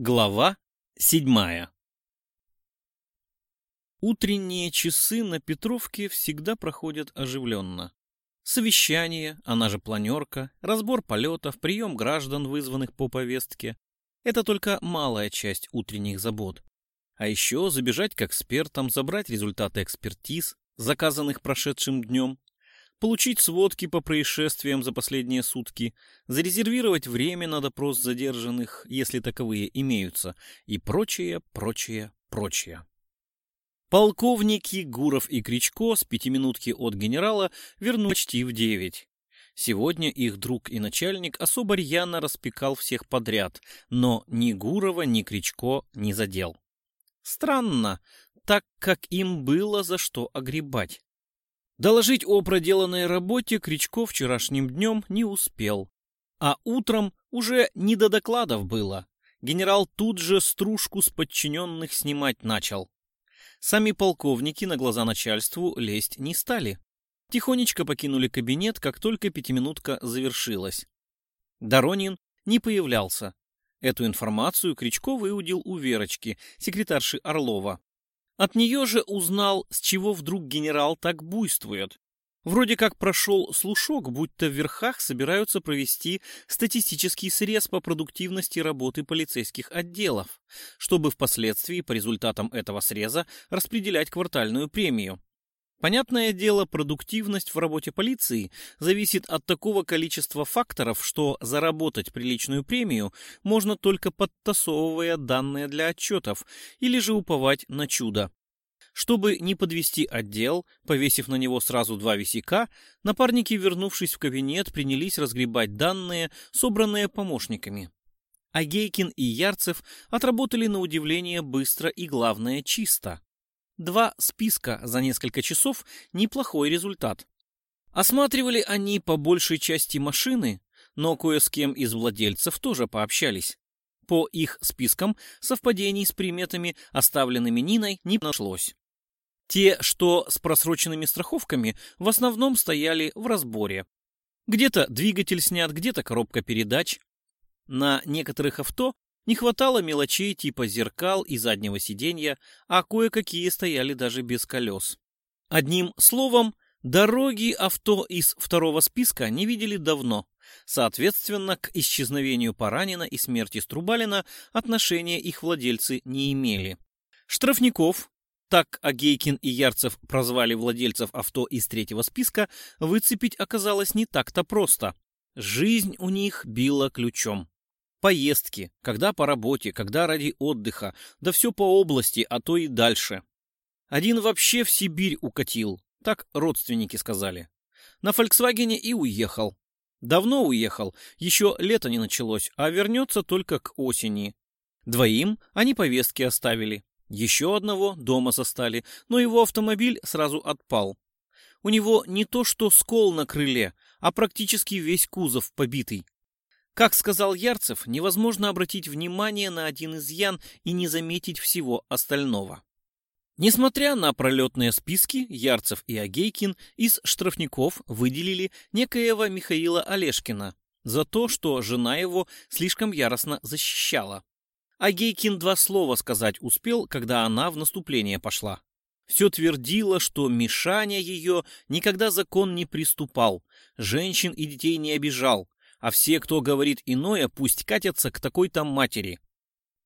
Глава седьмая Утренние часы на Петровке всегда проходят оживленно. Совещание, она же планерка, разбор полетов, прием граждан, вызванных по повестке – это только малая часть утренних забот. А еще забежать к экспертам, забрать результаты экспертиз, заказанных прошедшим днем, получить сводки по происшествиям за последние сутки, зарезервировать время на допрос задержанных, если таковые имеются, и прочее, прочее, прочее. Полковники Гуров и Кричко с пятиминутки от генерала вернулись почти в девять. Сегодня их друг и начальник особо рьяно распекал всех подряд, но ни Гурова, ни Кричко не задел. Странно, так как им было за что огребать. Доложить о проделанной работе Кричко вчерашним днем не успел. А утром уже не до докладов было. Генерал тут же стружку с подчиненных снимать начал. Сами полковники на глаза начальству лезть не стали. Тихонечко покинули кабинет, как только пятиминутка завершилась. Доронин не появлялся. Эту информацию Кричко выудил у Верочки, секретарши Орлова. От нее же узнал, с чего вдруг генерал так буйствует. Вроде как прошел слушок, будто в верхах собираются провести статистический срез по продуктивности работы полицейских отделов, чтобы впоследствии по результатам этого среза распределять квартальную премию. Понятное дело, продуктивность в работе полиции зависит от такого количества факторов, что заработать приличную премию можно только подтасовывая данные для отчетов или же уповать на чудо. Чтобы не подвести отдел, повесив на него сразу два висяка, напарники, вернувшись в кабинет, принялись разгребать данные, собранные помощниками. А Гейкин и Ярцев отработали на удивление быстро и, главное, чисто. Два списка за несколько часов – неплохой результат. Осматривали они по большей части машины, но кое с кем из владельцев тоже пообщались. По их спискам совпадений с приметами, оставленными Ниной, не нашлось. Те, что с просроченными страховками, в основном стояли в разборе. Где-то двигатель снят, где-то коробка передач. На некоторых авто не хватало мелочей типа зеркал и заднего сиденья, а кое-какие стояли даже без колес. Одним словом, дороги авто из второго списка не видели давно. Соответственно, к исчезновению Паранина и смерти Струбалина отношения их владельцы не имели. Штрафников, так Агейкин и Ярцев прозвали владельцев авто из третьего списка, выцепить оказалось не так-то просто. Жизнь у них била ключом. Поездки, когда по работе, когда ради отдыха, да все по области, а то и дальше. Один вообще в Сибирь укатил, так родственники сказали. На «Фольксвагене» и уехал. Давно уехал, еще лето не началось, а вернется только к осени. Двоим они повестки оставили. Еще одного дома застали, но его автомобиль сразу отпал. У него не то что скол на крыле, а практически весь кузов побитый. Как сказал Ярцев, невозможно обратить внимание на один изъян и не заметить всего остального. Несмотря на пролетные списки, Ярцев и Агейкин из штрафников выделили некоего Михаила Олешкина за то, что жена его слишком яростно защищала. Агейкин два слова сказать успел, когда она в наступление пошла. Все твердила, что Мишаня ее никогда закон не приступал, женщин и детей не обижал, а все, кто говорит иное, пусть катятся к такой-то матери.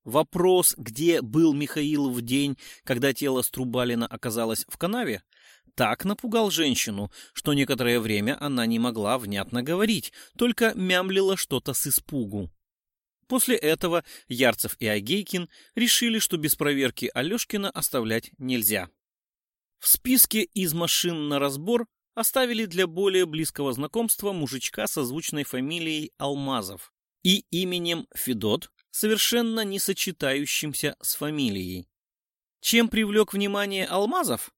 Вопрос, где был Михаил в день, когда тело Струбалина оказалось в канаве, так напугал женщину, что некоторое время она не могла внятно говорить, только мямлила что-то с испугу. После этого Ярцев и Агейкин решили, что без проверки Алешкина оставлять нельзя. В списке из машин на разбор оставили для более близкого знакомства мужичка со звучной фамилией Алмазов и именем Федот, совершенно не сочетающимся с фамилией. Чем привлек внимание Алмазов?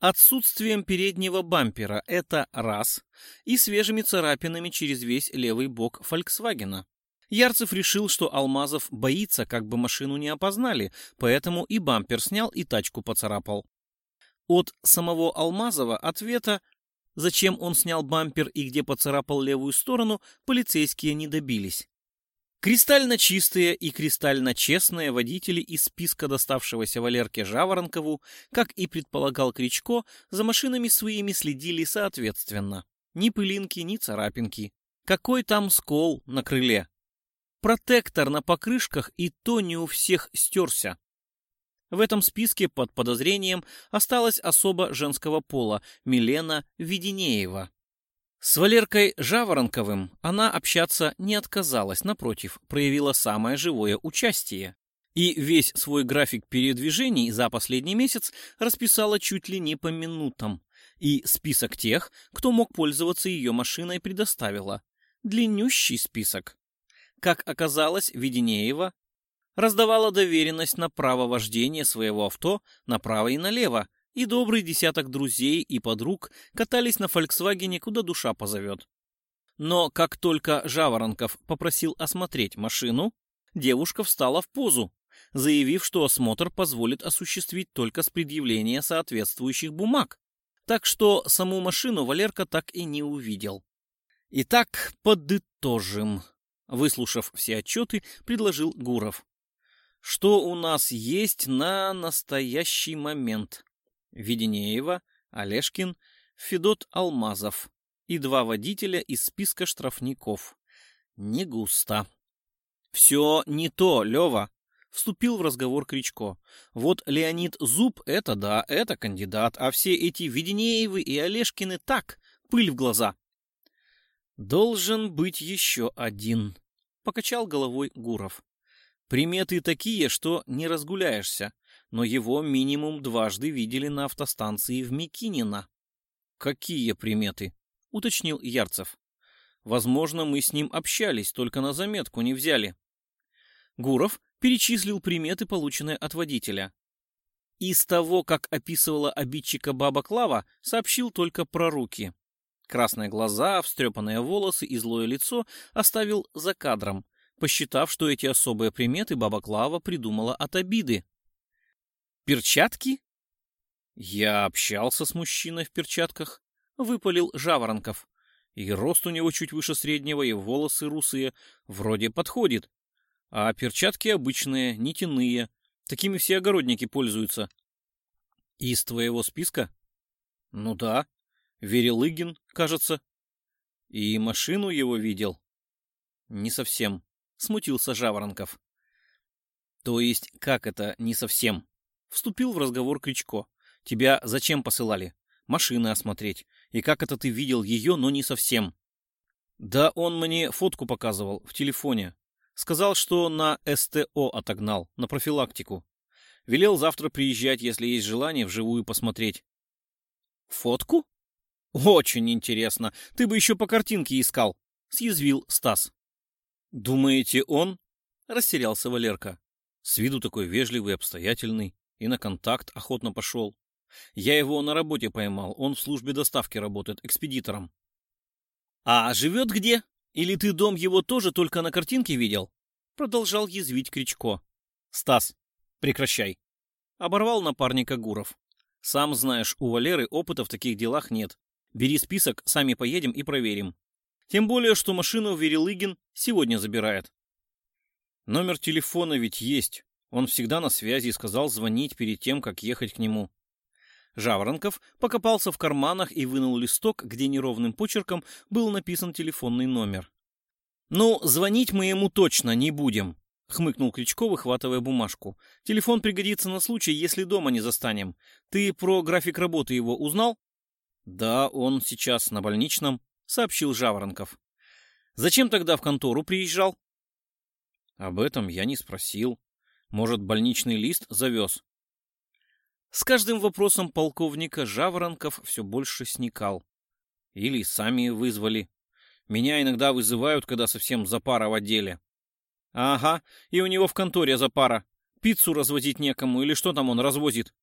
Отсутствием переднего бампера – это раз, и свежими царапинами через весь левый бок Фольксвагена. Ярцев решил, что Алмазов боится, как бы машину не опознали, поэтому и бампер снял, и тачку поцарапал. От самого Алмазова ответа Зачем он снял бампер и где поцарапал левую сторону, полицейские не добились. Кристально чистые и кристально честные водители из списка доставшегося Валерке Жаворонкову, как и предполагал Кричко, за машинами своими следили соответственно. Ни пылинки, ни царапинки. Какой там скол на крыле? Протектор на покрышках и то не у всех стерся. В этом списке под подозрением осталась особа женского пола Милена Веденеева. С Валеркой Жаворонковым она общаться не отказалась, напротив, проявила самое живое участие. И весь свой график передвижений за последний месяц расписала чуть ли не по минутам. И список тех, кто мог пользоваться ее машиной, предоставила. Длиннющий список. Как оказалось, Веденеева раздавала доверенность на право вождения своего авто направо и налево, и добрый десяток друзей и подруг катались на «Фольксвагене», куда душа позовет. Но как только Жаворонков попросил осмотреть машину, девушка встала в позу, заявив, что осмотр позволит осуществить только с предъявления соответствующих бумаг. Так что саму машину Валерка так и не увидел. Итак, подытожим. Выслушав все отчеты, предложил Гуров. Что у нас есть на настоящий момент? Веденеева, Олешкин, Федот Алмазов и два водителя из списка штрафников. Не густо. «Все не то, Лева», — вступил в разговор Кричко. «Вот Леонид Зуб — это да, это кандидат, а все эти Веденеевы и Олешкины так, пыль в глаза». «Должен быть еще один», — покачал головой Гуров. «Приметы такие, что не разгуляешься но его минимум дважды видели на автостанции в Микинино. «Какие приметы?» — уточнил Ярцев. «Возможно, мы с ним общались, только на заметку не взяли». Гуров перечислил приметы, полученные от водителя. Из того, как описывала обидчика баба Клава, сообщил только про руки. Красные глаза, встрепанные волосы и злое лицо оставил за кадром, посчитав, что эти особые приметы баба Клава придумала от обиды. Перчатки? Я общался с мужчиной в перчатках, выпалил Жаворонков. И рост у него чуть выше среднего, и волосы русые, вроде подходит. А перчатки обычные, нитяные, такими все огородники пользуются. Из твоего списка? Ну да, Верелыгин, кажется. И машину его видел? Не совсем, смутился Жаворонков. То есть, как это не совсем? Вступил в разговор Кричко. «Тебя зачем посылали? Машины осмотреть. И как это ты видел ее, но не совсем?» «Да он мне фотку показывал в телефоне. Сказал, что на СТО отогнал, на профилактику. Велел завтра приезжать, если есть желание, вживую посмотреть». «Фотку?» «Очень интересно. Ты бы еще по картинке искал», — съязвил Стас. «Думаете, он?» — растерялся Валерка. С виду такой вежливый, обстоятельный и на контакт охотно пошел. Я его на работе поймал, он в службе доставки работает, экспедитором. А живет где? Или ты дом его тоже только на картинке видел? Продолжал язвить Кричко. Стас, прекращай. Оборвал напарника Гуров. Сам знаешь, у Валеры опыта в таких делах нет. Бери список, сами поедем и проверим. Тем более, что машину Верелыгин сегодня забирает. Номер телефона ведь есть. Он всегда на связи и сказал звонить перед тем, как ехать к нему. Жаворонков покопался в карманах и вынул листок, где неровным почерком был написан телефонный номер. «Ну, звонить мы ему точно не будем», — хмыкнул Кричко, выхватывая бумажку. «Телефон пригодится на случай, если дома не застанем. Ты про график работы его узнал?» «Да, он сейчас на больничном», — сообщил Жаворонков. «Зачем тогда в контору приезжал?» «Об этом я не спросил», может, больничный лист завез? С каждым вопросом полковника Жаворонков все больше сникал. Или сами вызвали. Меня иногда вызывают, когда совсем запара в отделе. Ага, и у него в конторе запара. Пиццу развозить некому, или что там он развозит?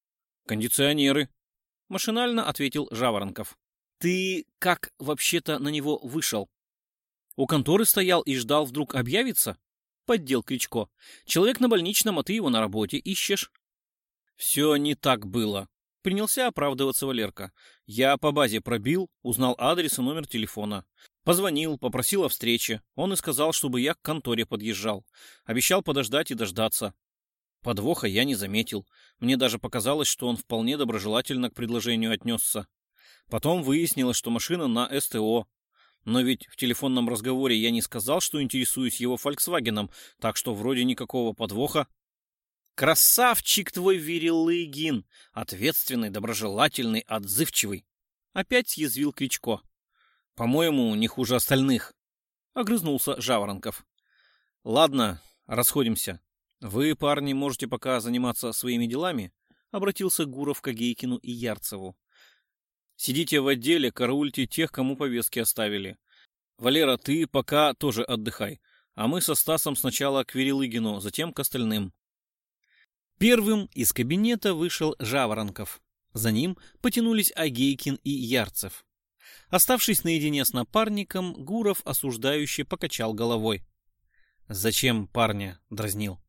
Кондиционеры. Машинально ответил Жаворонков. Ты как вообще-то на него вышел? У конторы стоял и ждал, вдруг объявится? Поддел Кричко. Человек на больничном, а ты его на работе ищешь. Все не так было. Принялся оправдываться Валерка. Я по базе пробил, узнал адрес и номер телефона. Позвонил, попросил о встрече. Он и сказал, чтобы я к конторе подъезжал. Обещал подождать и дождаться. Подвоха я не заметил. Мне даже показалось, что он вполне доброжелательно к предложению отнесся. Потом выяснилось, что машина на СТО. Но ведь в телефонном разговоре я не сказал, что интересуюсь его «Фольксвагеном», так что вроде никакого подвоха. «Красавчик твой, Верелыгин! Ответственный, доброжелательный, отзывчивый!» Опять съязвил Кричко. «По-моему, не хуже остальных», — огрызнулся Жаворонков. «Ладно, расходимся. Вы, парни, можете пока заниматься своими делами», — обратился Гуров к Агейкину и Ярцеву. «Сидите в отделе, караульте тех, кому повестки оставили. Валера, ты пока тоже отдыхай, а мы со Стасом сначала к Верелыгину, затем к остальным». Первым из кабинета вышел Жаворонков. За ним потянулись Агейкин и Ярцев. Оставшись наедине с напарником, Гуров осуждающе покачал головой. «Зачем парня?» — дразнил.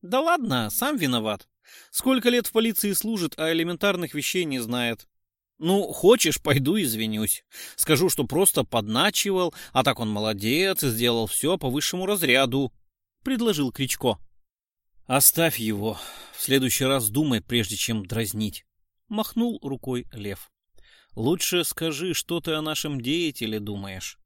«Да ладно, сам виноват. Сколько лет в полиции служит, а элементарных вещей не знает. Ну, хочешь, пойду извинюсь. Скажу, что просто подначивал, а так он молодец и сделал все по высшему разряду», — предложил Кричко. «Оставь его. В следующий раз думай, прежде чем дразнить», — махнул рукой Лев. Лучше скажи, что ты о нашем деятеле думаешь.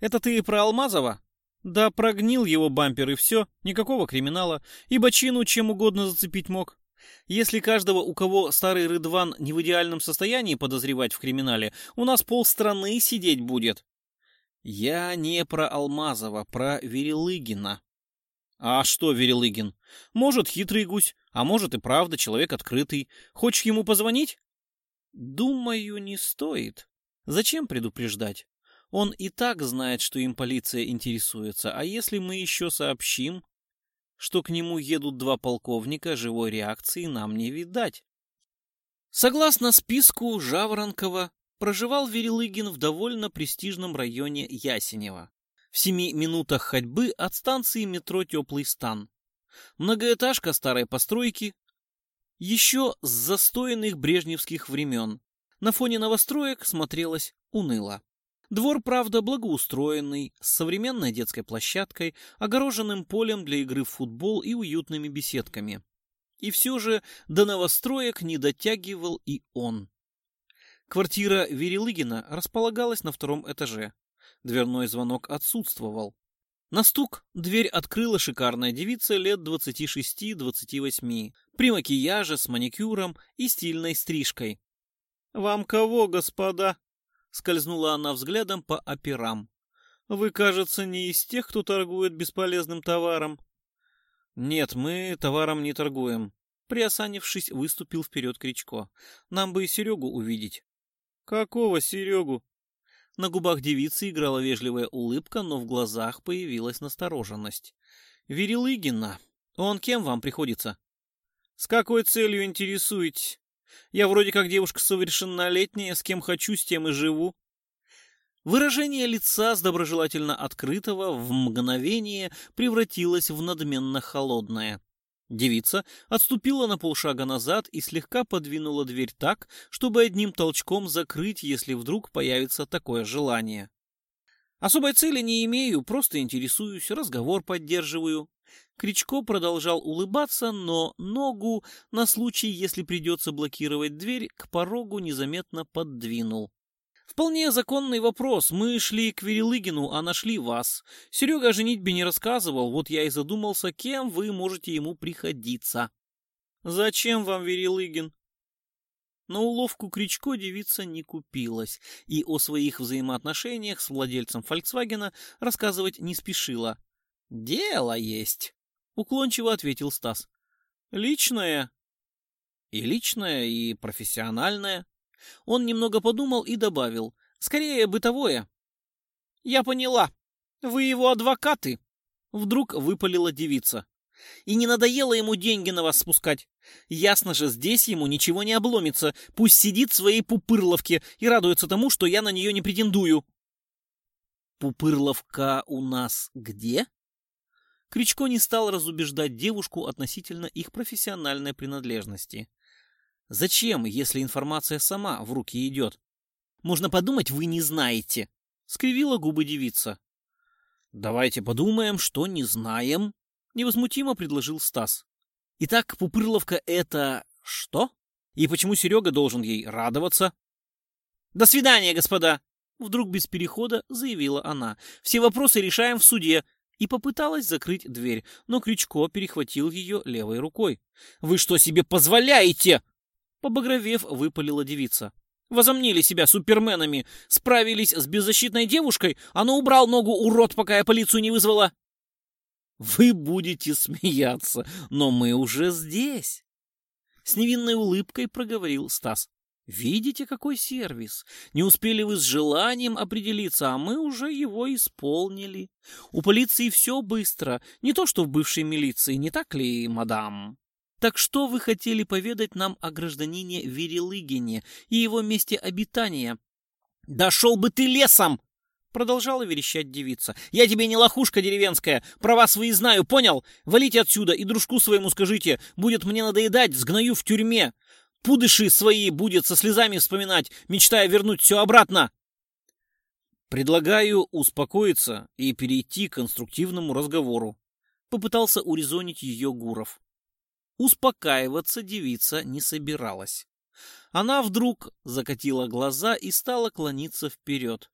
Это ты и про Алмазова? Да прогнил его бампер и все, никакого криминала, и бочину чем угодно зацепить мог. Если каждого, у кого старый Рыдван не в идеальном состоянии подозревать в криминале, у нас полстраны сидеть будет. Я не про Алмазова, про Верелыгина. А что Верелыгин? Может, хитрый гусь, а может и правда человек открытый. Хочешь ему позвонить? Думаю, не стоит. Зачем предупреждать? Он и так знает, что им полиция интересуется, а если мы еще сообщим, что к нему едут два полковника, живой реакции нам не видать. Согласно списку Жаворонкова, проживал Верелыгин в довольно престижном районе Ясенева, в семи минутах ходьбы от станции метро «Теплый стан». Многоэтажка старой постройки, еще с застойных брежневских времен. На фоне новостроек смотрелось уныло. Двор, правда, благоустроенный, с современной детской площадкой, огороженным полем для игры в футбол и уютными беседками. И все же до новостроек не дотягивал и он. Квартира Верелыгина располагалась на втором этаже. Дверной звонок отсутствовал. На стук дверь открыла шикарная девица лет 26-28, при макияже, с маникюром и стильной стрижкой. «Вам кого, господа?» — скользнула она взглядом по операм. «Вы, кажется, не из тех, кто торгует бесполезным товаром». «Нет, мы товаром не торгуем», — приосанившись, выступил вперед Кричко. «Нам бы и Серегу увидеть». «Какого Серегу?» На губах девицы играла вежливая улыбка, но в глазах появилась настороженность. «Верелыгина, он кем вам приходится?» «С какой целью интересуетесь? Я вроде как девушка совершеннолетняя, с кем хочу, с тем и живу». Выражение лица с доброжелательно открытого в мгновение превратилось в надменно холодное. Девица отступила на полшага назад и слегка подвинула дверь так, чтобы одним толчком закрыть, если вдруг появится такое желание. Особой цели не имею, просто интересуюсь, разговор поддерживаю. Кричко продолжал улыбаться, но ногу, на случай, если придется блокировать дверь, к порогу незаметно поддвинул. Вполне законный вопрос. Мы шли к Верелыгину, а нашли вас. Серега о женитьбе не рассказывал, вот я и задумался, кем вы можете ему приходиться. Зачем вам Верелыгин? На уловку Кричко девица не купилась и о своих взаимоотношениях с владельцем «Фольксвагена» рассказывать не спешила. «Дело есть», — уклончиво ответил Стас. «Личное?» «И личное, и профессиональное», он немного подумал и добавил. Скорее, бытовое. Я поняла. Вы его адвокаты. Вдруг выпалила девица. И не надоело ему деньги на вас спускать. Ясно же, здесь ему ничего не обломится. Пусть сидит в своей пупырловке и радуется тому, что я на нее не претендую. Пупырловка у нас где? Кричко не стал разубеждать девушку относительно их профессиональной принадлежности. Зачем, если информация сама в руки идет? Можно подумать, вы не знаете. Скривила губы девица. Давайте подумаем, что не знаем, невозмутимо предложил Стас. Итак, Пупырловка это что? И почему Серега должен ей радоваться? До свидания, господа! Вдруг без перехода заявила она. Все вопросы решаем в суде. И попыталась закрыть дверь, но Крючко перехватил ее левой рукой. «Вы что себе позволяете?» Побагровев, выпалила девица. Возомнили себя суперменами, справились с беззащитной девушкой, а ну убрал ногу, урод, пока я полицию не вызвала. Вы будете смеяться, но мы уже здесь. С невинной улыбкой проговорил Стас. Видите, какой сервис? Не успели вы с желанием определиться, а мы уже его исполнили. У полиции все быстро, не то что в бывшей милиции, не так ли, мадам? Так что вы хотели поведать нам о гражданине Верелыгине и его месте обитания? Дошел бы ты лесом! Продолжала верещать девица. «Я тебе не лохушка деревенская, права свои знаю, понял? Валите отсюда и дружку своему скажите, будет мне надоедать, сгною в тюрьме. Пудыши свои будет со слезами вспоминать, мечтая вернуть все обратно». «Предлагаю успокоиться и перейти к конструктивному разговору», — попытался урезонить ее Гуров. Успокаиваться девица не собиралась. Она вдруг закатила глаза и стала клониться вперед.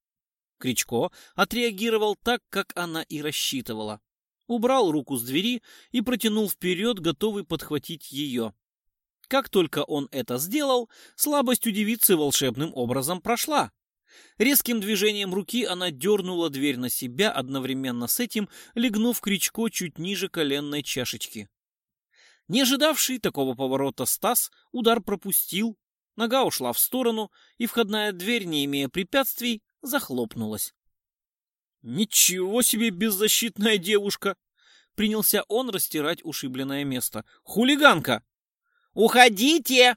Кричко отреагировал так, как она и рассчитывала. Убрал руку с двери и протянул вперед, готовый подхватить ее. Как только он это сделал, слабость у девицы волшебным образом прошла. Резким движением руки она дернула дверь на себя, одновременно с этим легнув Кричко чуть ниже коленной чашечки. Не ожидавший такого поворота Стас удар пропустил, нога ушла в сторону, и входная дверь, не имея препятствий, захлопнулась. «Ничего себе беззащитная девушка!» Принялся он растирать ушибленное место. «Хулиганка!» «Уходите!»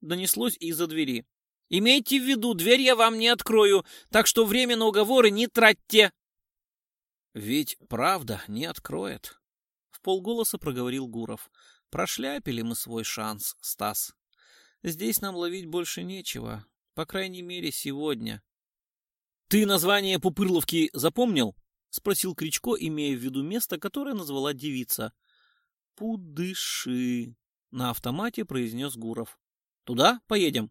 Донеслось из-за двери. «Имейте в виду, дверь я вам не открою, так что время на уговоры не тратьте!» «Ведь правда не откроет», — в полголоса проговорил Гуров. Прошляпили мы свой шанс, Стас. Здесь нам ловить больше нечего, по крайней мере, сегодня. Ты название Пупырловки запомнил? Спросил Кричко, имея в виду место, которое назвала девица. Пудыши, на автомате произнес Гуров. Туда поедем?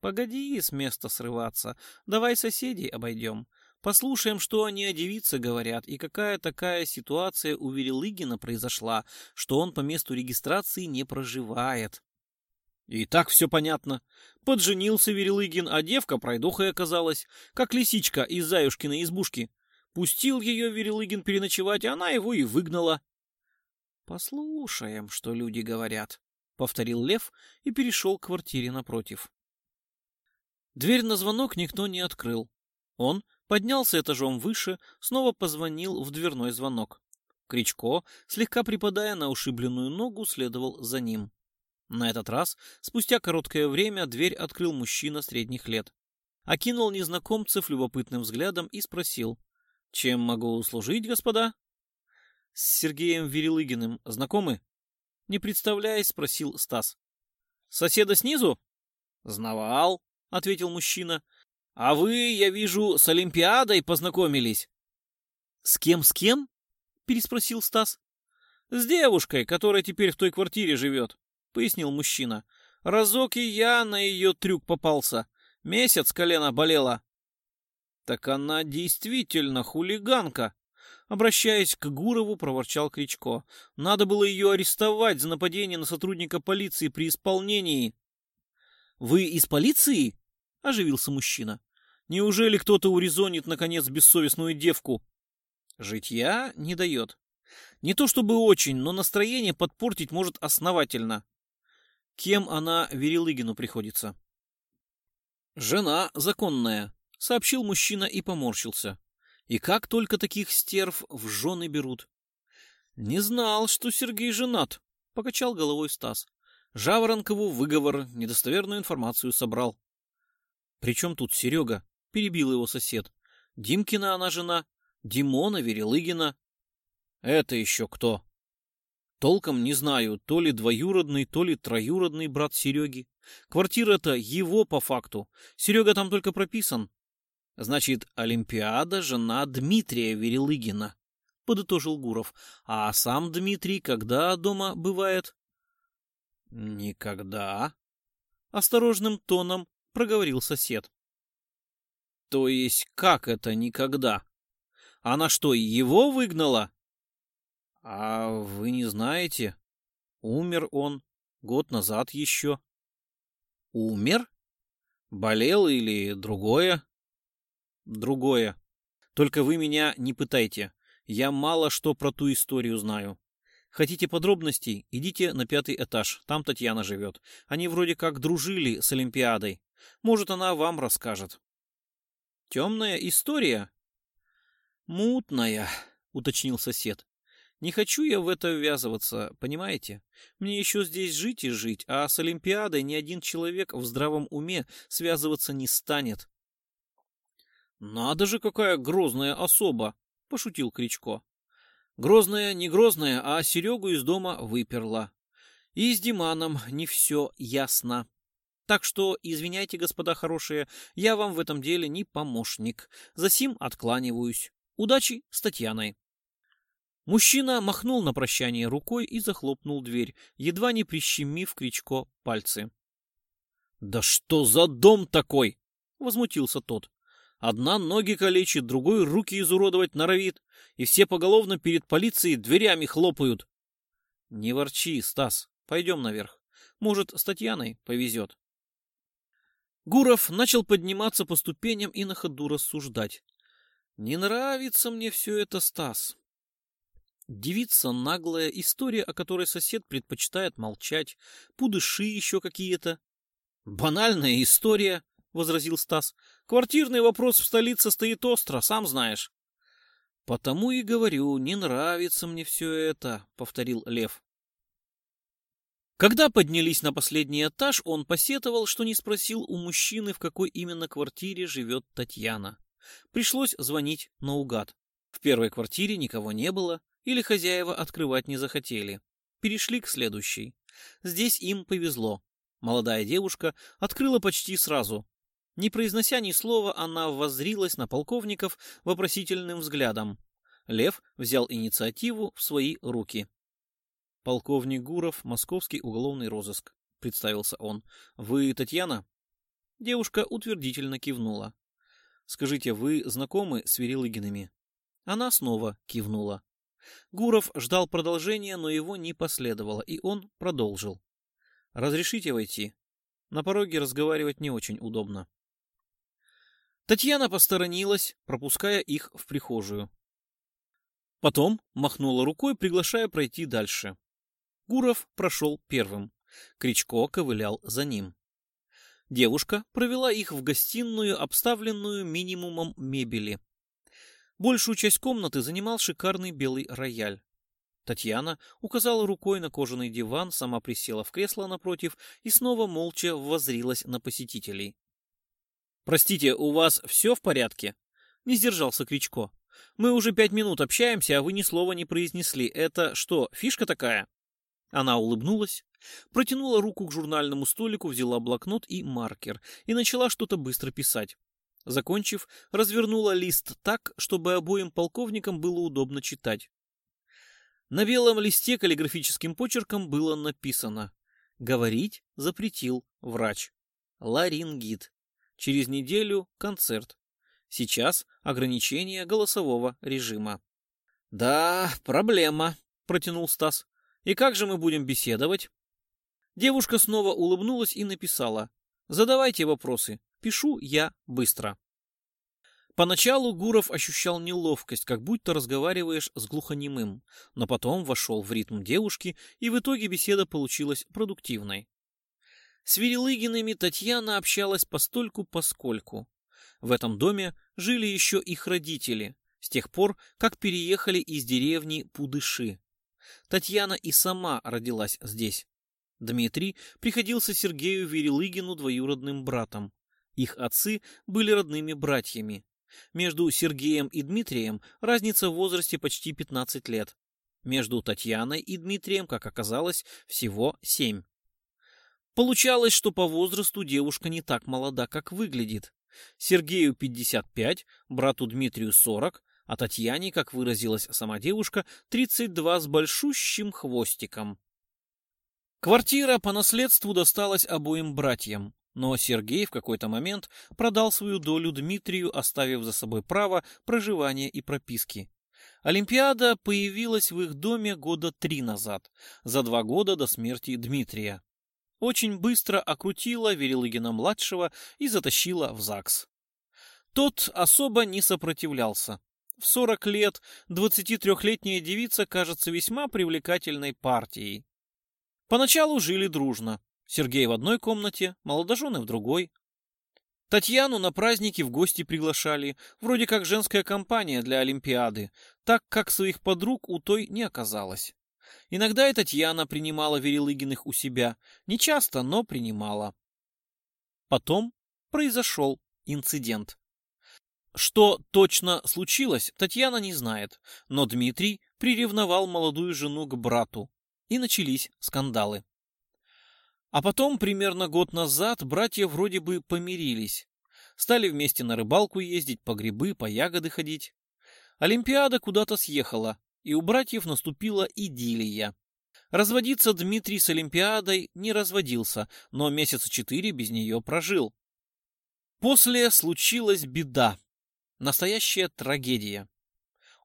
Погоди с места срываться. Давай соседей обойдем. Послушаем, что они о девице говорят и какая такая ситуация у Верелыгина произошла, что он по месту регистрации не проживает. И так все понятно. Подженился Верелыгин, а девка пройдохой оказалась, как лисичка из Заюшкиной избушки. Пустил ее Верелыгин переночевать, а она его и выгнала. «Послушаем, что люди говорят», — повторил Лев и перешел к квартире напротив. Дверь на звонок никто не открыл. Он Поднялся этажом выше, снова позвонил в дверной звонок. Кричко, слегка припадая на ушибленную ногу, следовал за ним. На этот раз, спустя короткое время, дверь открыл мужчина средних лет. Окинул незнакомцев любопытным взглядом и спросил. «Чем могу услужить, господа?» «С Сергеем Верелыгиным знакомы?» Не представляясь, спросил Стас. «Соседа снизу?» «Знавал», — ответил мужчина. А вы, я вижу, с Олимпиадой познакомились. С кем, с кем? Переспросил Стас. С девушкой, которая теперь в той квартире живет, пояснил мужчина. Разок и я на ее трюк попался. Месяц колено болело. Так она действительно хулиганка. Обращаясь к Гурову, проворчал Кричко. Надо было ее арестовать за нападение на сотрудника полиции при исполнении. Вы из полиции? Оживился мужчина. Неужели кто-то урезонит, наконец, бессовестную девку? Житья не дает. Не то чтобы очень, но настроение подпортить может основательно. Кем она Верелыгину приходится? Жена законная, сообщил мужчина и поморщился. И как только таких стерв в жены берут? Не знал, что Сергей женат, покачал головой Стас. Жаворонкову выговор, недостоверную информацию собрал. Причем тут Серега? — перебил его сосед. «Димкина она жена, Димона Верелыгина». «Это еще кто?» «Толком не знаю, то ли двоюродный, то ли троюродный брат Сереги. Квартира-то его по факту. Серега там только прописан». Значит, Олимпиада — жена Дмитрия Верелыгина, — подытожил Гуров. А сам Дмитрий когда дома бывает? Никогда. Осторожным тоном проговорил сосед. То есть как это никогда? Она что, его выгнала? А вы не знаете? Умер он год назад еще. Умер? Болел или другое? Другое. Только вы меня не пытайте. Я мало что про ту историю знаю. Хотите подробностей? Идите на пятый этаж. Там Татьяна живет. Они вроде как дружили с Олимпиадой. Может, она вам расскажет. Темная история? Мутная, уточнил сосед. Не хочу я в это ввязываться, понимаете? Мне еще здесь жить и жить, а с Олимпиадой ни один человек в здравом уме связываться не станет. Надо же, какая грозная особа, пошутил Кричко. Грозная, не грозная, а Серегу из дома выперла. И с Диманом не все ясно. Так что, извиняйте, господа хорошие, я вам в этом деле не помощник. Засим откланиваюсь. Удачи с Татьяной. Мужчина махнул на прощание рукой и захлопнул дверь, едва не прищемив Кричко пальцы. «Да что за дом такой?» — возмутился тот. «Одна ноги калечит, другой руки изуродовать норовит, и все поголовно перед полицией дверями хлопают». «Не ворчи, Стас, пойдем наверх. Может, с Татьяной повезет». Гуров начал подниматься по ступеням и на ходу рассуждать. «Не нравится мне все это, Стас. Девица наглая, история, о которой сосед предпочитает молчать, пудыши еще какие-то. Банальная история, возразил Стас. Квартирный вопрос в столице стоит остро, сам знаешь. Потому и говорю, не нравится мне все это, повторил Лев. Когда поднялись на последний этаж, он посетовал, что не спросил у мужчины, в какой именно квартире живет Татьяна. Пришлось звонить наугад. В первой квартире никого не было, или хозяева открывать не захотели. Перешли к следующей. Здесь им повезло. Молодая девушка открыла почти сразу. Не произнося ни слова, она воззрилась на полковников вопросительным взглядом. Лев взял инициативу в свои руки. «Полковник Гуров, московский уголовный розыск», — представился он. «Вы Татьяна?» Девушка утвердительно кивнула. «Скажите, вы знакомы с Верилыгинами?» Она снова кивнула. Гуров ждал продолжения, но его не последовало, и он продолжил. «Разрешите войти? На пороге разговаривать не очень удобно». Татьяна посторонилась, пропуская их в прихожую. Потом махнула рукой, приглашая пройти дальше. Гуров прошел первым. Кричко ковылял за ним. Девушка провела их в гостиную, обставленную минимумом мебели. Большую часть комнаты занимал шикарный белый рояль. Татьяна указала рукой на кожаный диван, сама присела в кресло напротив и снова молча воззрилась на посетителей. «Простите, у вас все в порядке?» — не сдержался Кричко. «Мы уже пять минут общаемся, а вы ни слова не произнесли. Это что, фишка такая?» Она улыбнулась, протянула руку к журнальному столику, взяла блокнот и маркер и начала что-то быстро писать. Закончив, развернула лист так, чтобы обоим полковникам было удобно читать. На белом листе каллиграфическим почерком было написано «Говорить запретил врач. Ларингит. Через неделю концерт. Сейчас ограничение голосового режима». «Да, проблема», — протянул Стас. «И как же мы будем беседовать?» Девушка снова улыбнулась и написала «Задавайте вопросы. Пишу я быстро. Поначалу Гуров ощущал неловкость, как будто разговариваешь с глухонемым, но потом вошел в ритм девушки, и в итоге беседа получилась продуктивной. С Верелыгинами Татьяна общалась постольку-поскольку. В этом доме жили еще их родители, с тех пор, как переехали из деревни Пудыши. Татьяна и сама родилась здесь. Дмитрий приходился Сергею Верелыгину двоюродным братом. Их отцы были родными братьями. Между Сергеем и Дмитрием разница в возрасте почти 15 лет. Между Татьяной и Дмитрием, как оказалось, всего 7. Получалось, что по возрасту девушка не так молода, как выглядит. Сергею 55, брату Дмитрию 40, а Татьяне, как выразилась сама девушка, 32 с большущим хвостиком. Квартира по наследству досталась обоим братьям, но Сергей в какой-то момент продал свою долю Дмитрию, оставив за собой право проживания и прописки. Олимпиада появилась в их доме года три назад, за два года до смерти Дмитрия. Очень быстро окрутила Верелыгина-младшего и затащила в ЗАГС. Тот особо не сопротивлялся. В 40 лет 23-летняя девица кажется весьма привлекательной партией. Поначалу жили дружно. Сергей в одной комнате, молодожены в другой. Татьяну на праздники в гости приглашали, вроде как женская компания для Олимпиады, так как своих подруг у той не оказалось. Иногда и Татьяна принимала Верелыгиных у себя, не часто, но принимала. Потом произошел инцидент. Что точно случилось, Татьяна не знает, но Дмитрий приревновал молодую жену к брату, и начались скандалы. А потом, примерно год назад, братья вроде бы помирились. Стали вместе на рыбалку ездить, по грибы, по ягоды ходить. Олимпиада куда-то съехала, и у братьев наступила идиллия. Разводиться Дмитрий с Олимпиадой не разводился, но месяца четыре без нее прожил. После случилась беда. Настоящая трагедия.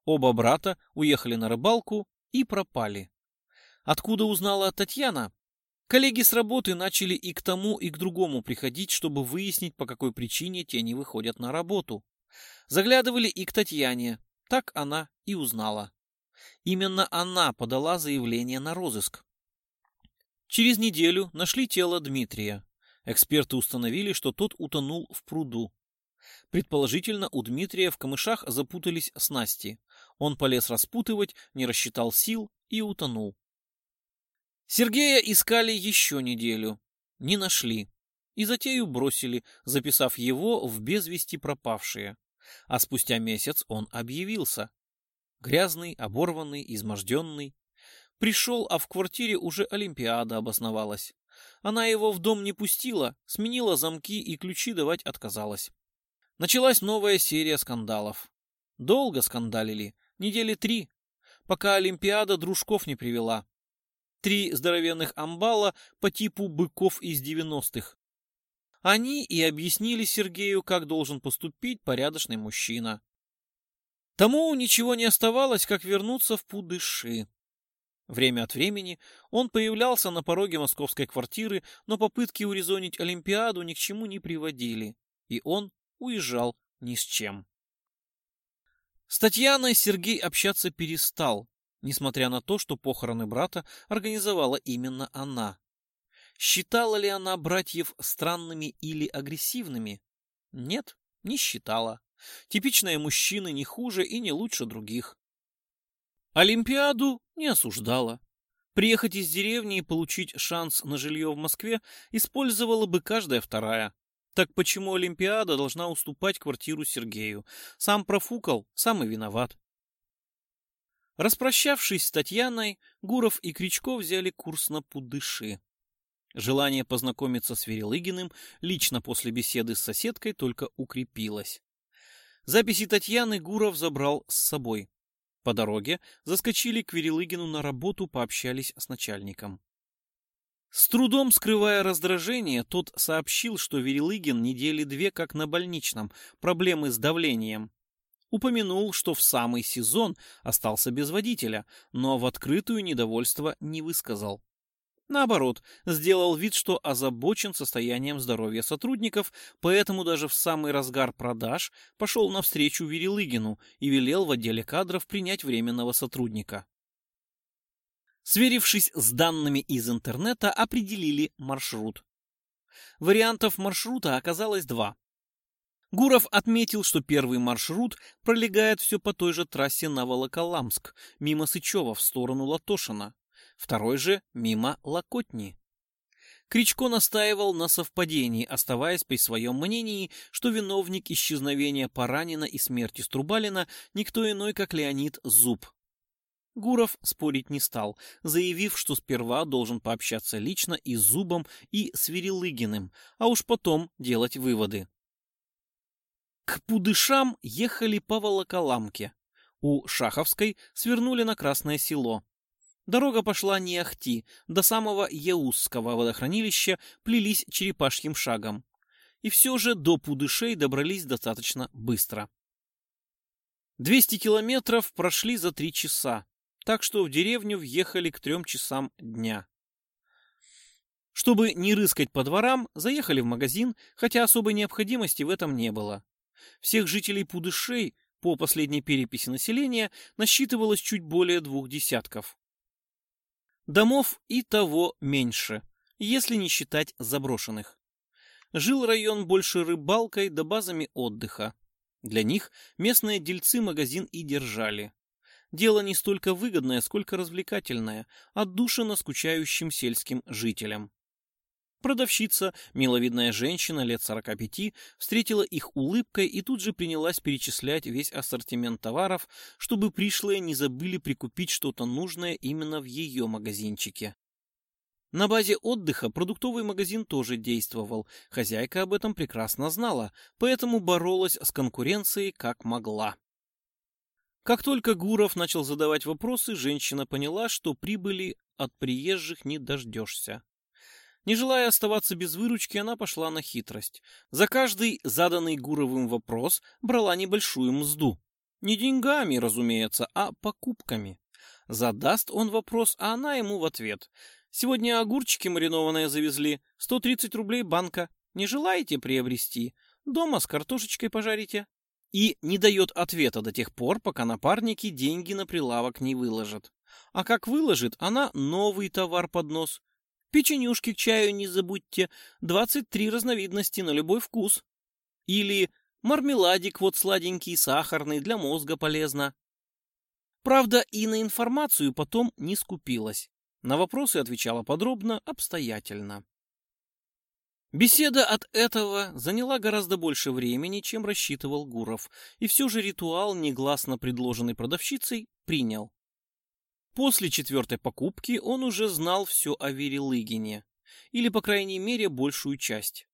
Оба брата уехали на рыбалку и пропали. Откуда узнала Татьяна? Коллеги с работы начали и к тому, и к другому приходить, чтобы выяснить, по какой причине те не выходят на работу. Заглядывали и к Татьяне. Так она и узнала. Именно она подала заявление на розыск. Через неделю нашли тело Дмитрия. Эксперты установили, что тот утонул в пруду. Предположительно, у Дмитрия в камышах запутались снасти. Он полез распутывать, не рассчитал сил и утонул. Сергея искали еще неделю. Не нашли. И затею бросили, записав его в без вести пропавшие. А спустя месяц он объявился. Грязный, оборванный, изможденный. Пришел, а в квартире уже Олимпиада обосновалась. Она его в дом не пустила, сменила замки и ключи давать отказалась. Началась новая серия скандалов. Долго скандалили, недели три, пока Олимпиада дружков не привела. Три здоровенных амбала по типу быков из девяностых. Они и объяснили Сергею, как должен поступить порядочный мужчина. Тому ничего не оставалось, как вернуться в Пудыши. Время от времени он появлялся на пороге московской квартиры, но попытки урезонить Олимпиаду ни к чему не приводили, и он уезжал ни с чем. С Татьяной Сергей общаться перестал, несмотря на то, что похороны брата организовала именно она. Считала ли она братьев странными или агрессивными? Нет, не считала. Типичные мужчины не хуже и не лучше других. Олимпиаду не осуждала. Приехать из деревни и получить шанс на жилье в Москве использовала бы каждая вторая. Так почему Олимпиада должна уступать квартиру Сергею? Сам профукал, сам и виноват. Распрощавшись с Татьяной, Гуров и Кричко взяли курс на Пудыши. Желание познакомиться с Верелыгиным лично после беседы с соседкой только укрепилось. Записи Татьяны Гуров забрал с собой. По дороге заскочили к Верелыгину на работу, пообщались с начальником. С трудом скрывая раздражение, тот сообщил, что Верелыгин недели две как на больничном, проблемы с давлением. Упомянул, что в самый сезон остался без водителя, но в открытую недовольство не высказал. Наоборот, сделал вид, что озабочен состоянием здоровья сотрудников, поэтому даже в самый разгар продаж пошел навстречу Верелыгину и велел в отделе кадров принять временного сотрудника. Сверившись с данными из интернета, определили маршрут. Вариантов маршрута оказалось два. Гуров отметил, что первый маршрут пролегает все по той же трассе на Волоколамск, мимо Сычева в сторону Латошина второй же мимо Локотни. Кричко настаивал на совпадении, оставаясь при своем мнении, что виновник исчезновения Паранина и смерти Струбалина никто иной, как Леонид Зуб. Гуров спорить не стал, заявив, что сперва должен пообщаться лично и с Зубом, и с Верелыгиным, а уж потом делать выводы. К Пудышам ехали по Волоколамке. У Шаховской свернули на Красное село. Дорога пошла не ахти, до самого Яузского водохранилища плелись черепашьим шагом. И все же до Пудышей добрались достаточно быстро. 200 километров прошли за три часа, так что в деревню въехали к трем часам дня. Чтобы не рыскать по дворам, заехали в магазин, хотя особой необходимости в этом не было. Всех жителей Пудышей по последней переписи населения насчитывалось чуть более двух десятков. Домов и того меньше, если не считать заброшенных. Жил район больше рыбалкой да базами отдыха. Для них местные дельцы магазин и держали. Дело не столько выгодное, сколько развлекательное, отдушина скучающим сельским жителям. Продавщица, миловидная женщина лет 45, встретила их улыбкой и тут же принялась перечислять весь ассортимент товаров, чтобы пришлые не забыли прикупить что-то нужное именно в ее магазинчике. На базе отдыха продуктовый магазин тоже действовал, хозяйка об этом прекрасно знала, поэтому боролась с конкуренцией как могла. Как только Гуров начал задавать вопросы, женщина поняла, что прибыли от приезжих не дождешься. Не желая оставаться без выручки, она пошла на хитрость. За каждый заданный Гуровым вопрос брала небольшую мзду. Не деньгами, разумеется, а покупками. Задаст он вопрос, а она ему в ответ. «Сегодня огурчики маринованные завезли. 130 рублей банка. Не желаете приобрести? Дома с картошечкой пожарите». И не дает ответа до тех пор, пока напарники деньги на прилавок не выложат. А как выложит, она новый товар под нос – Печенюшки к чаю не забудьте, 23 разновидности на любой вкус. Или мармеладик вот сладенький, сахарный, для мозга полезно. Правда, и на информацию потом не скупилась. На вопросы отвечала подробно, обстоятельно. Беседа от этого заняла гораздо больше времени, чем рассчитывал Гуров, и все же ритуал, негласно предложенный продавщицей, принял. После четвертой покупки он уже знал все о Вере Лыгине, или, по крайней мере, большую часть.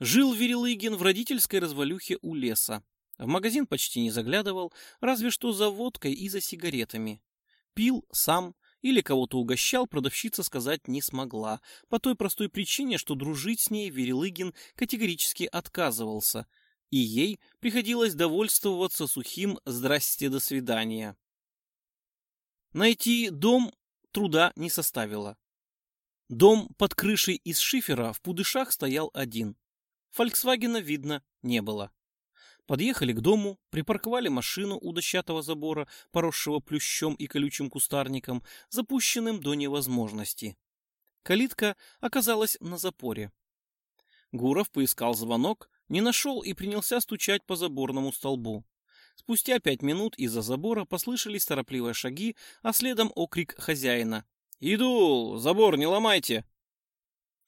Жил Верелыгин в родительской развалюхе у леса. В магазин почти не заглядывал, разве что за водкой и за сигаретами. Пил сам или кого-то угощал, продавщица сказать не смогла, по той простой причине, что дружить с ней Верелыгин категорически отказывался, и ей приходилось довольствоваться сухим «здрасте, до свидания». Найти дом труда не составило. Дом под крышей из шифера в Пудышах стоял один. Фольксвагена видно не было. Подъехали к дому, припарковали машину у дощатого забора, поросшего плющом и колючим кустарником, запущенным до невозможности. Калитка оказалась на запоре. Гуров поискал звонок, не нашел и принялся стучать по заборному столбу. Спустя пять минут из-за забора послышались торопливые шаги, а следом окрик хозяина. «Иду! Забор не ломайте!»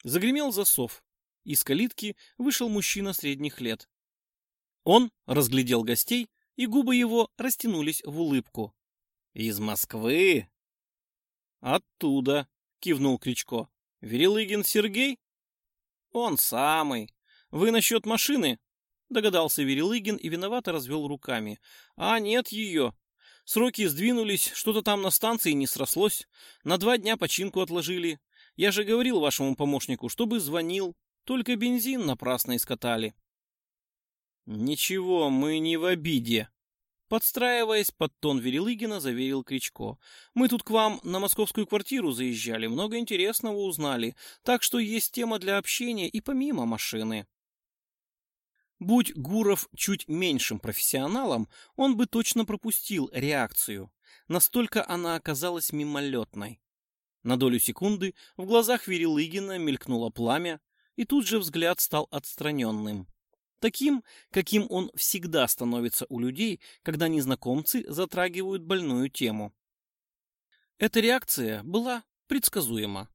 Загремел засов. Из калитки вышел мужчина средних лет. Он разглядел гостей, и губы его растянулись в улыбку. «Из Москвы?» «Оттуда», — кивнул Кричко. «Верелыгин Сергей?» «Он самый. Вы насчет машины?» Догадался Верелыгин и виновато развел руками. А нет ее. Сроки сдвинулись, что-то там на станции не срослось. На два дня починку отложили. Я же говорил вашему помощнику, чтобы звонил. Только бензин напрасно искатали. Ничего, мы не в обиде. Подстраиваясь под тон Верелыгина, заверил Кричко. Мы тут к вам на московскую квартиру заезжали, много интересного узнали, так что есть тема для общения и помимо машины. Будь Гуров чуть меньшим профессионалом, он бы точно пропустил реакцию. Настолько она оказалась мимолетной. На долю секунды в глазах Верелыгина мелькнуло пламя, и тут же взгляд стал отстраненным. Таким, каким он всегда становится у людей, когда незнакомцы затрагивают больную тему. Эта реакция была предсказуема.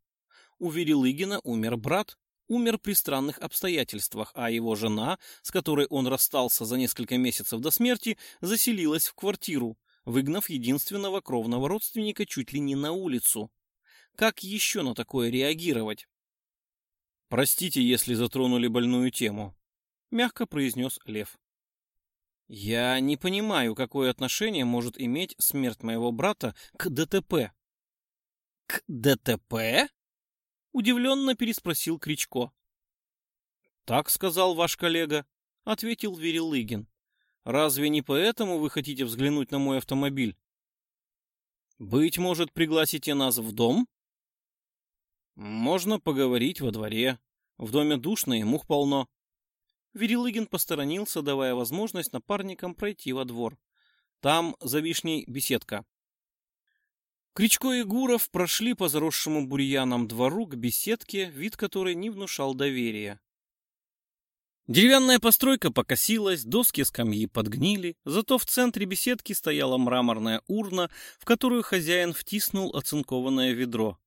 У Верелыгина умер брат, умер при странных обстоятельствах, а его жена, с которой он расстался за несколько месяцев до смерти, заселилась в квартиру, выгнав единственного кровного родственника чуть ли не на улицу. Как еще на такое реагировать? Простите, если затронули больную тему. — мягко произнес Лев. «Я не понимаю, какое отношение может иметь смерть моего брата к ДТП». «К ДТП?» — удивленно переспросил Кричко. «Так сказал ваш коллега», — ответил Верелыгин. «Разве не поэтому вы хотите взглянуть на мой автомобиль?» «Быть может, пригласите нас в дом?» «Можно поговорить во дворе. В доме душно и мух полно. Верилыгин посторонился, давая возможность напарникам пройти во двор. Там за вишней беседка. Кричко и Гуров прошли по заросшему бурьяном двору к беседке, вид которой не внушал доверия. Деревянная постройка покосилась, доски скамьи подгнили, зато в центре беседки стояла мраморная урна, в которую хозяин втиснул оцинкованное ведро.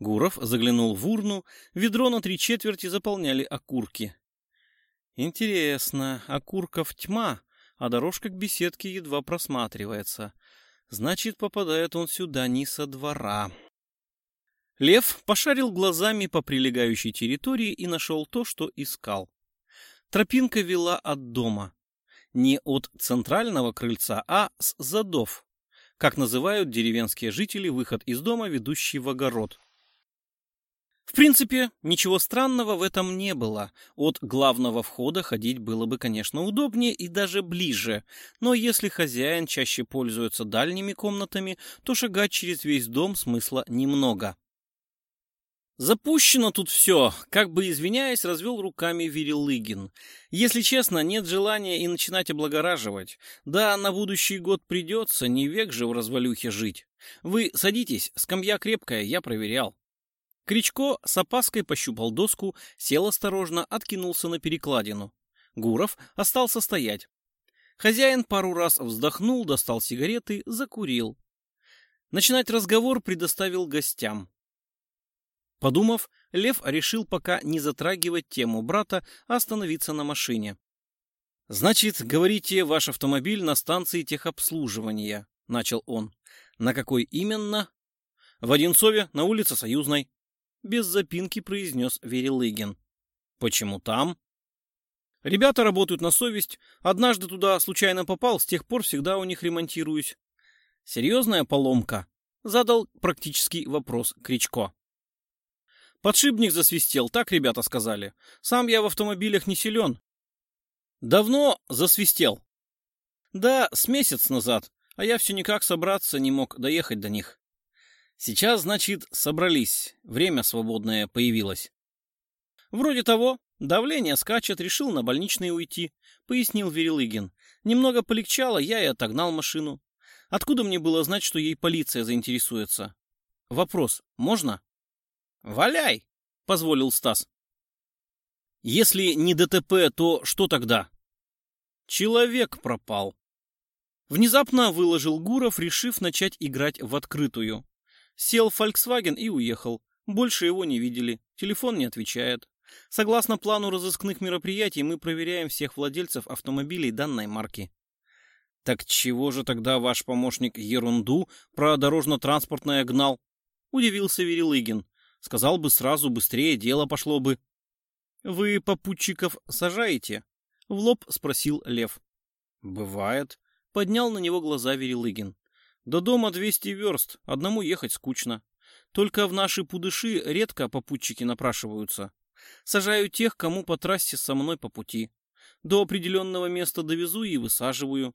Гуров заглянул в урну, ведро на три четверти заполняли окурки. Интересно, окурков тьма, а дорожка к беседке едва просматривается. Значит, попадает он сюда не со двора. Лев пошарил глазами по прилегающей территории и нашел то, что искал. Тропинка вела от дома. Не от центрального крыльца, а с задов, как называют деревенские жители выход из дома, ведущий в огород. В принципе, ничего странного в этом не было. От главного входа ходить было бы, конечно, удобнее и даже ближе. Но если хозяин чаще пользуется дальними комнатами, то шагать через весь дом смысла немного. Запущено тут все, как бы извиняясь, развел руками Верелыгин. Если честно, нет желания и начинать облагораживать. Да, на будущий год придется, не век же в развалюхе жить. Вы садитесь, скамья крепкая, я проверял. Кричко с опаской пощупал доску, сел осторожно, откинулся на перекладину. Гуров остался стоять. Хозяин пару раз вздохнул, достал сигареты, закурил. Начинать разговор предоставил гостям. Подумав, Лев решил пока не затрагивать тему брата, а остановиться на машине. «Значит, говорите, ваш автомобиль на станции техобслуживания», — начал он. «На какой именно?» «В Одинцове, на улице Союзной» без запинки произнес Верелыгин. Почему там? Ребята работают на совесть. Однажды туда случайно попал, с тех пор всегда у них ремонтируюсь. Серьезная поломка? Задал практический вопрос Кричко. Подшипник засвистел, так ребята сказали. Сам я в автомобилях не силен. Давно засвистел. Да, с месяц назад, а я все никак собраться не мог доехать до них. Сейчас, значит, собрались. Время свободное появилось. Вроде того, давление скачет, решил на больничный уйти, пояснил Верелыгин. Немного полегчало, я и отогнал машину. Откуда мне было знать, что ей полиция заинтересуется? Вопрос, можно? Валяй, позволил Стас. Если не ДТП, то что тогда? Человек пропал. Внезапно выложил Гуров, решив начать играть в открытую. Сел в Volkswagen и уехал. Больше его не видели. Телефон не отвечает. Согласно плану разыскных мероприятий, мы проверяем всех владельцев автомобилей данной марки. Так чего же тогда ваш помощник ерунду про дорожно-транспортное гнал? Удивился Верилыгин. Сказал бы сразу, быстрее дело пошло бы. Вы попутчиков сажаете? В лоб спросил Лев. Бывает. Поднял на него глаза Верилыгин. До дома 200 верст, одному ехать скучно. Только в наши пудыши редко попутчики напрашиваются. Сажаю тех, кому по трассе со мной по пути. До определенного места довезу и высаживаю.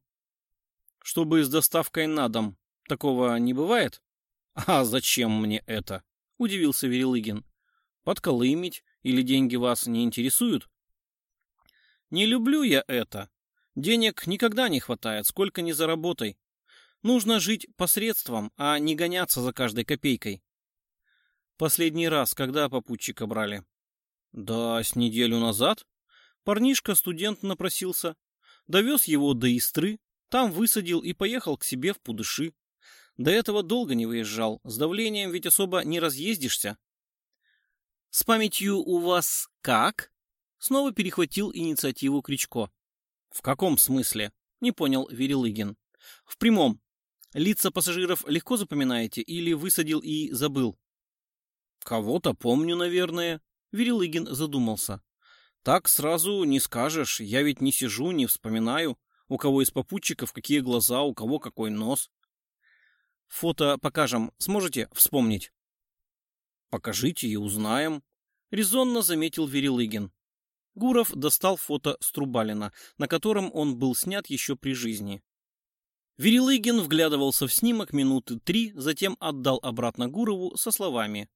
Чтобы с доставкой на дом. Такого не бывает? А зачем мне это? Удивился Верелыгин. Подколымить или деньги вас не интересуют? Не люблю я это. Денег никогда не хватает, сколько ни заработай. Нужно жить посредством, а не гоняться за каждой копейкой. Последний раз, когда попутчика брали? Да, с неделю назад. Парнишка, студент, напросился. Довез его до Истры, там высадил и поехал к себе в Пудыши. До этого долго не выезжал, с давлением ведь особо не разъездишься. С памятью у вас как? Снова перехватил инициативу Кричко. В каком смысле? Не понял Верелыгин. В прямом. Лица пассажиров легко запоминаете или высадил и забыл? Кого-то помню, наверное. Верилыгин задумался. Так сразу не скажешь. Я ведь не сижу, не вспоминаю, у кого из попутчиков какие глаза, у кого какой нос. Фото покажем. Сможете вспомнить? Покажите и узнаем. Резонно заметил Верелыгин. Гуров достал фото Струбалина, на котором он был снят еще при жизни. Верелыгин вглядывался в снимок минуты три, затем отдал обратно Гурову со словами.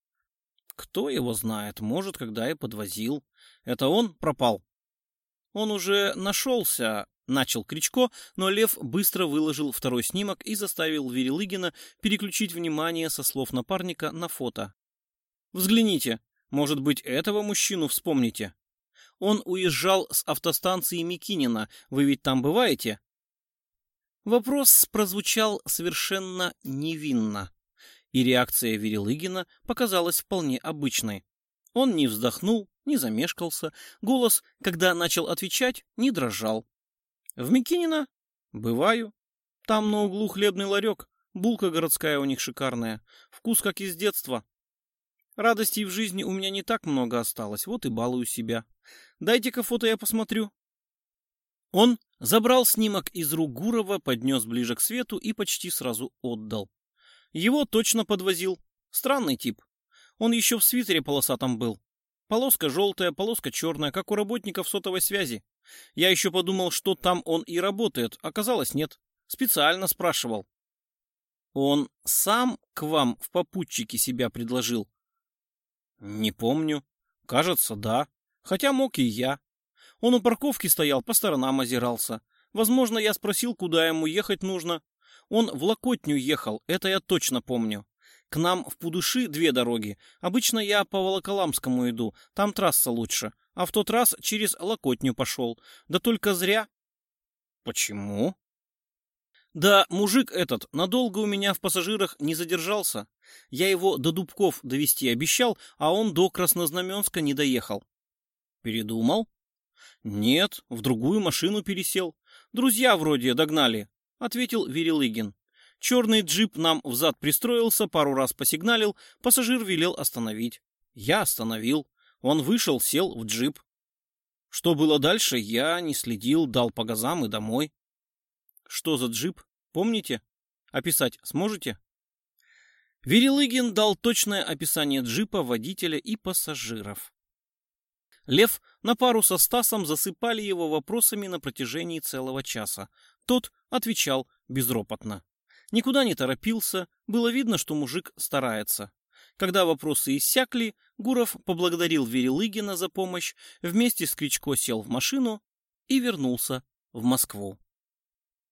«Кто его знает, может, когда я подвозил. Это он пропал?» «Он уже нашелся», — начал Кричко, но Лев быстро выложил второй снимок и заставил Верелыгина переключить внимание со слов напарника на фото. «Взгляните, может быть, этого мужчину вспомните?» Он уезжал с автостанции Микинина. Вы ведь там бываете? Вопрос прозвучал совершенно невинно, и реакция Верелыгина показалась вполне обычной. Он не вздохнул, не замешкался, голос, когда начал отвечать, не дрожал. В Микинино? Бываю. Там на углу хлебный ларек, булка городская у них шикарная, вкус как из детства. Радостей в жизни у меня не так много осталось, вот и балую себя. Дайте-ка фото я посмотрю. Он забрал снимок из рук Гурова, поднес ближе к свету и почти сразу отдал. Его точно подвозил. Странный тип. Он еще в свитере полосатом был. Полоска желтая, полоска черная, как у работников сотовой связи. Я еще подумал, что там он и работает. Оказалось, нет. Специально спрашивал. Он сам к вам в попутчике себя предложил? Не помню. Кажется, да. Хотя мог и я. Он у парковки стоял, по сторонам озирался. Возможно, я спросил, куда ему ехать нужно. Он в Локотню ехал, это я точно помню. К нам в Пудуши две дороги. Обычно я по Волоколамскому иду, там трасса лучше. А в тот раз через Локотню пошел. Да только зря. Почему? Да, мужик этот надолго у меня в пассажирах не задержался. Я его до Дубков довести обещал, а он до Краснознаменска не доехал. Передумал? Нет, в другую машину пересел. Друзья вроде догнали, ответил Верелыгин. Черный джип нам взад пристроился, пару раз посигналил, пассажир велел остановить. Я остановил. Он вышел, сел в джип. Что было дальше, я не следил, дал по газам и домой. Что за джип? Помните? Описать сможете? Верелыгин дал точное описание джипа, водителя и пассажиров. Лев на пару со Стасом засыпали его вопросами на протяжении целого часа. Тот отвечал безропотно. Никуда не торопился, было видно, что мужик старается. Когда вопросы иссякли, Гуров поблагодарил Верелыгина за помощь, вместе с Кричко сел в машину и вернулся в Москву.